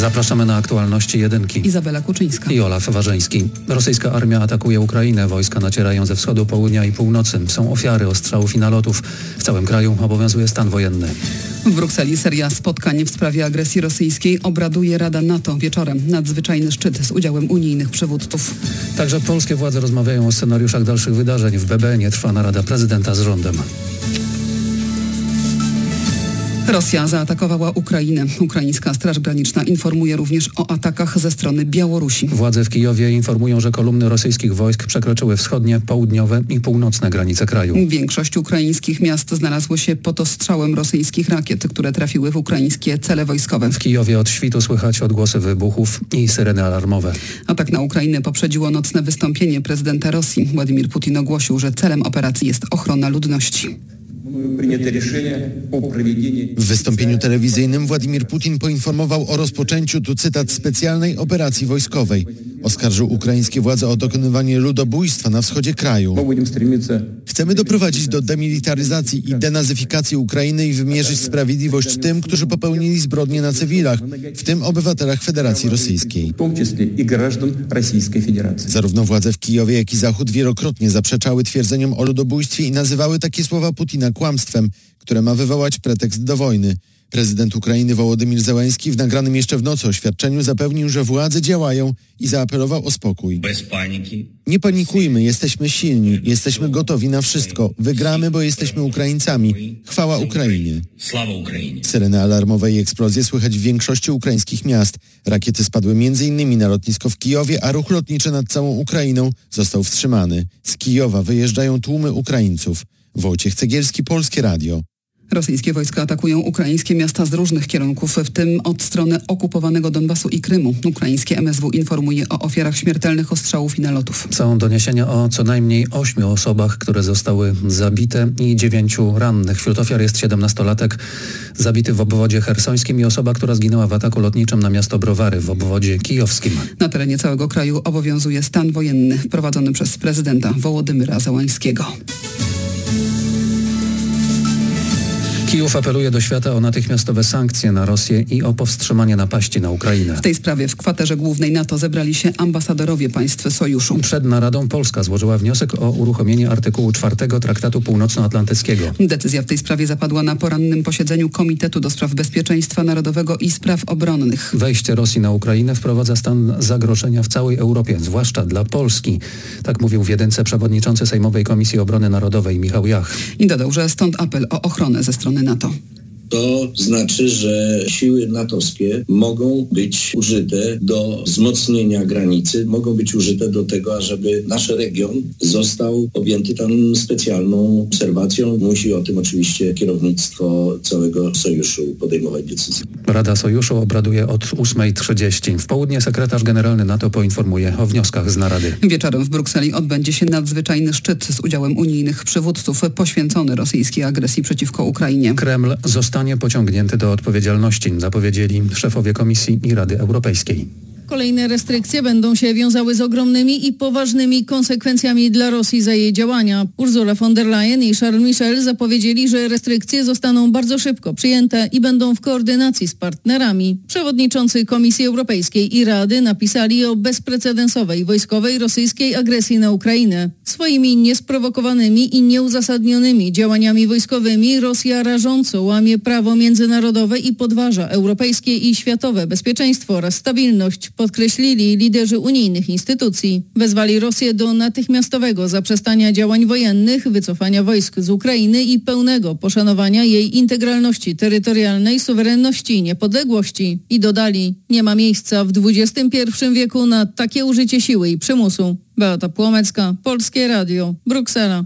Zapraszamy na aktualności jedynki. Izabela Kuczyńska. I Olaf Warzeński. Rosyjska armia atakuje Ukrainę. Wojska nacierają ze wschodu, południa i północy. Są ofiary ostrzałów i nalotów. W całym kraju obowiązuje stan wojenny. W Brukseli seria spotkań w sprawie agresji rosyjskiej obraduje Rada NATO wieczorem. Nadzwyczajny szczyt z udziałem unijnych przywódców. Także polskie władze rozmawiają o scenariuszach dalszych wydarzeń. W BB nie trwa narada prezydenta z rządem. Rosja zaatakowała Ukrainę. Ukraińska Straż Graniczna informuje również o atakach ze strony Białorusi. Władze w Kijowie informują, że kolumny rosyjskich wojsk przekroczyły wschodnie, południowe i północne granice kraju. Większość ukraińskich miast znalazło się pod ostrzałem rosyjskich rakiet, które trafiły w ukraińskie cele wojskowe. W Kijowie od świtu słychać odgłosy wybuchów i syreny alarmowe. Atak na Ukrainę poprzedziło nocne wystąpienie prezydenta Rosji. Władimir Putin ogłosił, że celem operacji jest ochrona ludności. W wystąpieniu telewizyjnym Władimir Putin poinformował o rozpoczęciu, tu cytat, specjalnej operacji wojskowej. Oskarżył ukraińskie władze o dokonywanie ludobójstwa na wschodzie kraju. Chcemy doprowadzić do demilitaryzacji i denazyfikacji Ukrainy i wymierzyć sprawiedliwość tym, którzy popełnili zbrodnie na cywilach, w tym obywatelach Federacji Rosyjskiej. Zarówno władze w Kijowie, jak i Zachód wielokrotnie zaprzeczały twierdzeniom o ludobójstwie i nazywały takie słowa Putina kłamstwem, które ma wywołać pretekst do wojny. Prezydent Ukrainy Wołodymir Zełański w nagranym jeszcze w nocy oświadczeniu zapewnił, że władze działają i zaapelował o spokój. Bez paniki. Nie panikujmy, jesteśmy silni, jesteśmy gotowi na wszystko. Wygramy, bo jesteśmy Ukraińcami. Chwała Ukrainie. Sława Ukrainie. Syreny alarmowe i eksplozje słychać w większości ukraińskich miast. Rakiety spadły m.in. na lotnisko w Kijowie, a ruch lotniczy nad całą Ukrainą został wstrzymany. Z Kijowa wyjeżdżają tłumy Ukraińców. Wojciech Cegielski, Polskie Radio. Rosyjskie wojska atakują ukraińskie miasta z różnych kierunków, w tym od strony okupowanego Donbasu i Krymu. Ukraińskie MSW informuje o ofiarach śmiertelnych ostrzałów i nalotów. Są doniesienia o co najmniej ośmiu osobach, które zostały zabite i dziewięciu rannych. Wśród ofiar jest 17-latek zabity w obwodzie hersońskim i osoba, która zginęła w ataku lotniczym na miasto Browary w obwodzie kijowskim. Na terenie całego kraju obowiązuje stan wojenny wprowadzony przez prezydenta Wołodymyra Załańskiego. Kijów apeluje do świata o natychmiastowe sankcje na Rosję i o powstrzymanie napaści na Ukrainę. W tej sprawie w kwaterze głównej NATO zebrali się ambasadorowie państw sojuszu. Przed naradą Polska złożyła wniosek o uruchomienie artykułu 4 Traktatu Północnoatlantyckiego. Decyzja w tej sprawie zapadła na porannym posiedzeniu Komitetu do Spraw Bezpieczeństwa Narodowego i Spraw Obronnych. Wejście Rosji na Ukrainę wprowadza stan zagrożenia w całej Europie, zwłaszcza dla Polski. Tak mówił w jedynce przewodniczący Sejmowej Komisji Obrony Narodowej Michał Jach. I dodał, że stąd apel o ochronę ze strony NATO. To znaczy, że siły natowskie mogą być użyte do wzmocnienia granicy, mogą być użyte do tego, ażeby nasz region został objęty tam specjalną obserwacją. Musi o tym oczywiście kierownictwo całego sojuszu podejmować decyzje. Rada Sojuszu obraduje od 8.30. W południe sekretarz generalny NATO poinformuje o wnioskach z narady. Wieczorem w Brukseli odbędzie się nadzwyczajny szczyt z udziałem unijnych przywódców poświęcony rosyjskiej agresji przeciwko Ukrainie. Kreml zostanie pociągnięty do odpowiedzialności, zapowiedzieli szefowie Komisji i Rady Europejskiej. Kolejne restrykcje będą się wiązały z ogromnymi i poważnymi konsekwencjami dla Rosji za jej działania. Ursula von der Leyen i Charles Michel zapowiedzieli, że restrykcje zostaną bardzo szybko przyjęte i będą w koordynacji z partnerami. Przewodniczący Komisji Europejskiej i Rady napisali o bezprecedensowej wojskowej rosyjskiej agresji na Ukrainę. Swoimi niesprowokowanymi i nieuzasadnionymi działaniami wojskowymi Rosja rażąco łamie prawo międzynarodowe i podważa europejskie i światowe bezpieczeństwo oraz stabilność podkreślili liderzy unijnych instytucji. Wezwali Rosję do natychmiastowego zaprzestania działań wojennych, wycofania wojsk z Ukrainy i pełnego poszanowania jej integralności terytorialnej, suwerenności i niepodległości. I dodali, nie ma miejsca w XXI wieku na takie użycie siły i przymusu. Beata Płomecka, Polskie Radio, Bruksela.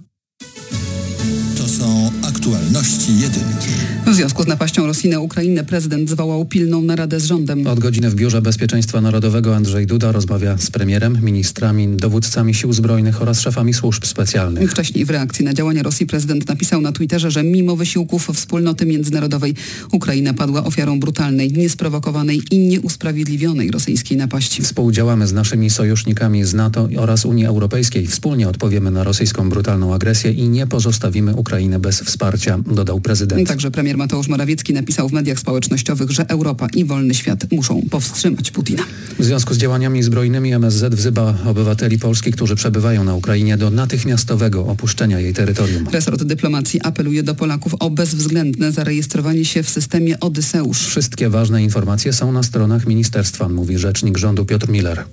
Aktualności jedynki. W związku z napaścią Rosji na Ukrainę prezydent zwołał pilną naradę z rządem. Od godziny w Biurze Bezpieczeństwa Narodowego Andrzej Duda rozmawia z premierem, ministrami, dowódcami sił zbrojnych oraz szefami służb specjalnych. Wcześniej w reakcji na działania Rosji prezydent napisał na Twitterze, że mimo wysiłków wspólnoty międzynarodowej Ukraina padła ofiarą brutalnej, niesprowokowanej i nieusprawiedliwionej rosyjskiej napaści. Współdziałamy z naszymi sojusznikami z NATO oraz Unii Europejskiej. Wspólnie odpowiemy na rosyjską brutalną agresję i nie pozostawimy Ukrainy Ukrainy bez wsparcia, dodał prezydent. Także premier Mateusz Morawiecki napisał w mediach społecznościowych, że Europa i wolny świat muszą powstrzymać Putina. W związku z działaniami zbrojnymi MSZ wzywa obywateli Polski, którzy przebywają na Ukrainie do natychmiastowego opuszczenia jej terytorium. Resort dyplomacji apeluje do Polaków o bezwzględne zarejestrowanie się w systemie Odyseusz. Wszystkie ważne informacje są na stronach ministerstwa, mówi rzecznik rządu Piotr Miller.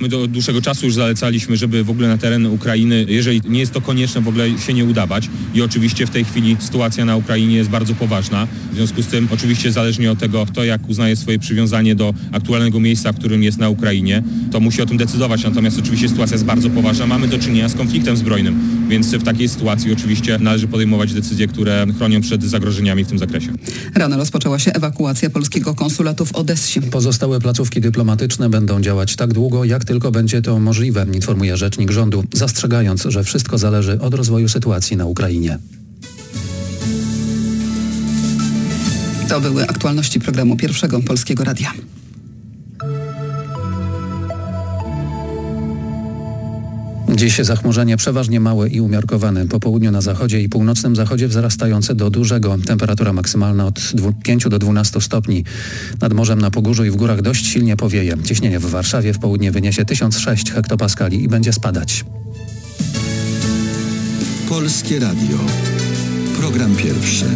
My do dłuższego czasu już zalecaliśmy, żeby w ogóle na teren Ukrainy, jeżeli nie jest to konieczne, w ogóle się nie udawać. I oczywiście w tej chwili sytuacja na Ukrainie jest bardzo poważna. W związku z tym oczywiście zależnie od tego, kto jak uznaje swoje przywiązanie do aktualnego miejsca, w którym jest na Ukrainie, to musi o tym decydować. Natomiast oczywiście sytuacja jest bardzo poważna. Mamy do czynienia z konfliktem zbrojnym, więc w takiej sytuacji oczywiście należy podejmować decyzje, które chronią przed zagrożeniami w tym zakresie. Rano rozpoczęła się ewakuacja polskiego konsulatu w Odessie. Pozostałe placówki dyplomatyczne będą działać tak długo, jak tylko będzie to możliwe, informuje rzecznik rządu, zastrzegając, że wszystko zależy od rozwoju sytuacji na Ukrainie. To były aktualności programu Pierwszego Polskiego Radia. Dziś zachmurzenie przeważnie małe i umiarkowane. Po południu na zachodzie i północnym zachodzie wzrastające do dużego. Temperatura maksymalna od 5 do 12 stopni. Nad morzem na Pogórzu i w górach dość silnie powieje. Ciśnienie w Warszawie w południe wyniesie 1006 hektopaskali i będzie spadać. Polskie Radio. Program pierwszy.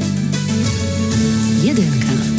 Jedynka.